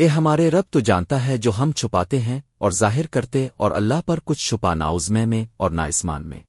اے ہمارے رب تو جانتا ہے جو ہم چھپاتے ہیں اور ظاہر کرتے اور اللہ پر کچھ چھپا نہ عزمے میں اور نہ اسمان میں۔